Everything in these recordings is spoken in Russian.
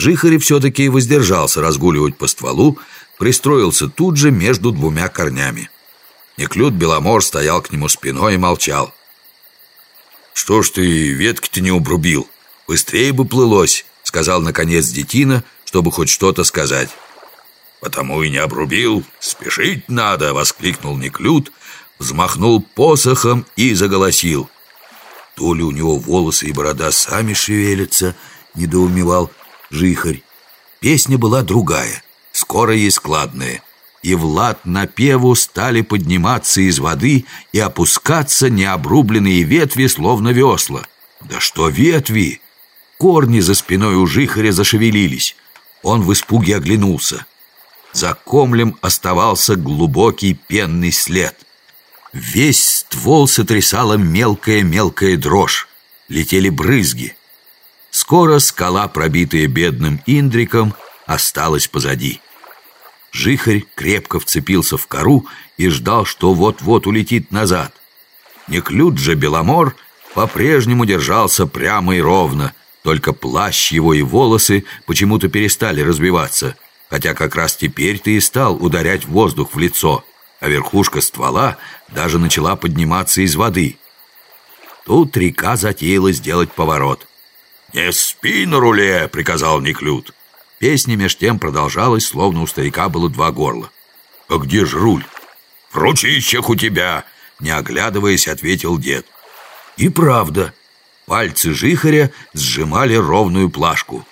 Жихарь все-таки воздержался разгуливать по стволу, пристроился тут же между двумя корнями. Неклюд Беломор стоял к нему спиной и молчал. «Что ж ты ветки-то не обрубил? Быстрее бы плылось», — сказал наконец детина, чтобы хоть что-то сказать. «Потому и не обрубил, спешить надо!» — воскликнул Неклюд, взмахнул посохом и заголосил. То ли у него волосы и борода сами шевелятся, недоумевал Жихарь. Песня была другая, скорая и складная, и в лад напеву стали подниматься из воды и опускаться необрубленные ветви, словно весла. Да что ветви! Корни за спиной у Жихаря зашевелились. Он в испуге оглянулся. За комлем оставался глубокий пенный след. Весь ствол сотрясала мелкая-мелкая дрожь. Летели брызги. Скоро скала, пробитая бедным Индриком, осталась позади. Жихарь крепко вцепился в кору и ждал, что вот-вот улетит назад. Неклюд же Беломор по-прежнему держался прямо и ровно, только плащ его и волосы почему-то перестали разбиваться — хотя как раз теперь ты и стал ударять воздух в лицо, а верхушка ствола даже начала подниматься из воды. Тут река затеяла сделать поворот. «Не спи на руле!» — приказал Неклюд. Песня меж тем продолжалась, словно у старика было два горла. «А где ж руль?» «В ручищах у тебя!» — не оглядываясь, ответил дед. И правда, пальцы жихаря сжимали ровную плашку.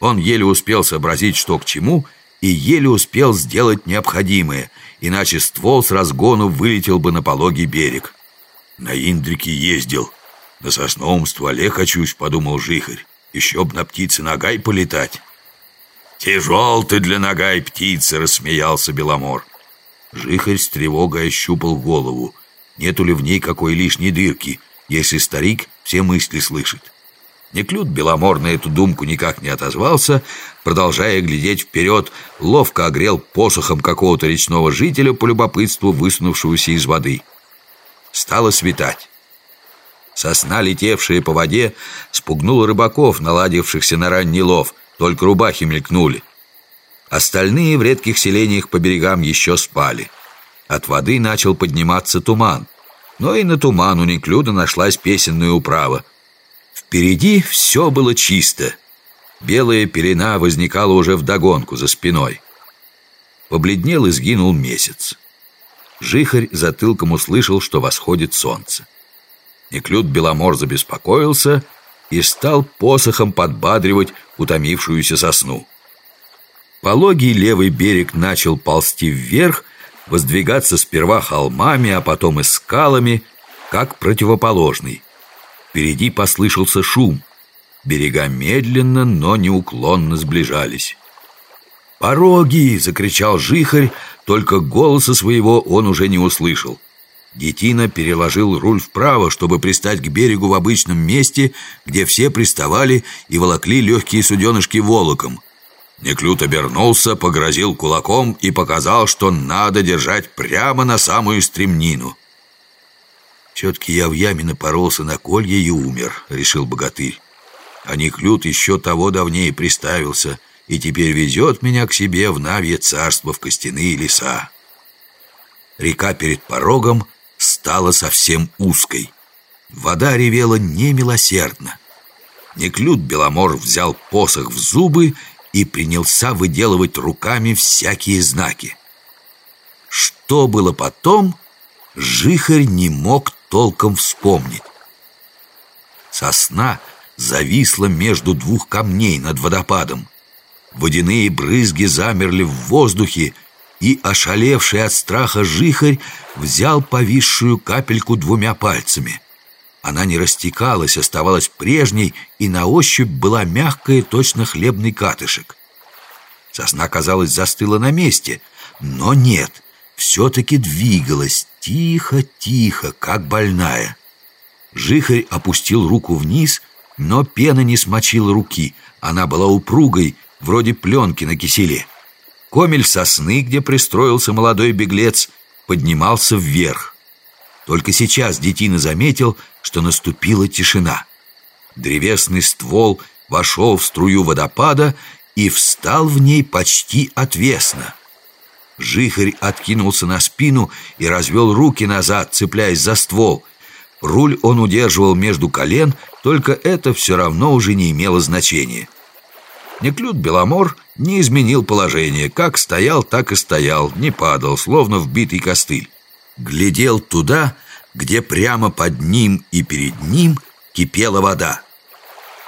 Он еле успел сообразить, что к чему, и еле успел сделать необходимое, иначе ствол с разгону вылетел бы на пологий берег. На Индрике ездил. На сосновом стволе хочусь, подумал Жихарь. Еще б на птице ногай полетать. «Тяжел ты для ногай птицы!» — рассмеялся Беломор. Жихарь с тревогой ощупал голову. Нету ли в ней какой лишней дырки, если старик все мысли слышит? Неклюд Беломор на эту думку никак не отозвался, продолжая глядеть вперед, ловко огрел посохом какого-то речного жителя по любопытству, высунувшегося из воды. Стало светать. Сосна, летевшая по воде, спугнула рыбаков, наладившихся на ранний лов, только рубахи мелькнули. Остальные в редких селениях по берегам еще спали. От воды начал подниматься туман. Но и на туман у Неклюда нашлась песенная управа — Впереди все было чисто. Белая пелена возникала уже вдогонку за спиной. Побледнел и сгинул месяц. Жихарь затылком услышал, что восходит солнце. Неклюд Беломор забеспокоился и стал посохом подбадривать утомившуюся сосну. Пологий левый берег начал ползти вверх, воздвигаться сперва холмами, а потом и скалами, как противоположный. Впереди послышался шум. Берега медленно, но неуклонно сближались. «Пороги!» — закричал Жихарь, только голоса своего он уже не услышал. Детина переложил руль вправо, чтобы пристать к берегу в обычном месте, где все приставали и волокли легкие суденышки волоком. Неклют обернулся, погрозил кулаком и показал, что надо держать прямо на самую стремнину. «Все-таки я в яме напоролся на колье и умер», — решил богатырь. А Неклюд еще того давнее приставился и теперь везет меня к себе в Навье царство в костяные леса. Река перед порогом стала совсем узкой. Вода ревела немилосердно. Неклюд Беломор взял посох в зубы и принялся выделывать руками всякие знаки. Что было потом, Жихарь не мог толком вспомнить. Сосна зависла между двух камней над водопадом. Водяные брызги замерли в воздухе, и, ошалевший от страха жихарь, взял повисшую капельку двумя пальцами. Она не растекалась, оставалась прежней и на ощупь была мягкая, точно хлебный катышек. Сосна, казалось, застыла на месте, но нет, все-таки двигалась, тихо-тихо, как больная. Жихарь опустил руку вниз, но пена не смочила руки. Она была упругой, вроде пленки на киселе. Комель сосны, где пристроился молодой беглец, поднимался вверх. Только сейчас детина заметил, что наступила тишина. Древесный ствол вошел в струю водопада и встал в ней почти отвесно. Жихарь откинулся на спину и развел руки назад, цепляясь за ствол. Руль он удерживал между колен, только это все равно уже не имело значения. Неклюд Беломор не изменил положение. Как стоял, так и стоял, не падал, словно вбитый костыль. Глядел туда, где прямо под ним и перед ним кипела вода.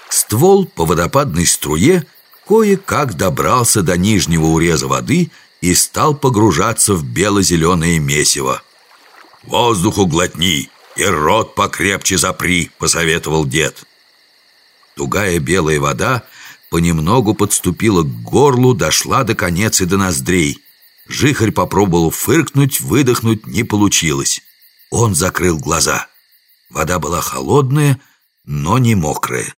Ствол по водопадной струе кое-как добрался до нижнего уреза воды и стал погружаться в бело-зеленое месиво. «Воздуху глотни и рот покрепче запри», — посоветовал дед. Тугая белая вода понемногу подступила к горлу, дошла до конец и до ноздрей. Жихарь попробовал фыркнуть, выдохнуть не получилось. Он закрыл глаза. Вода была холодная, но не мокрая.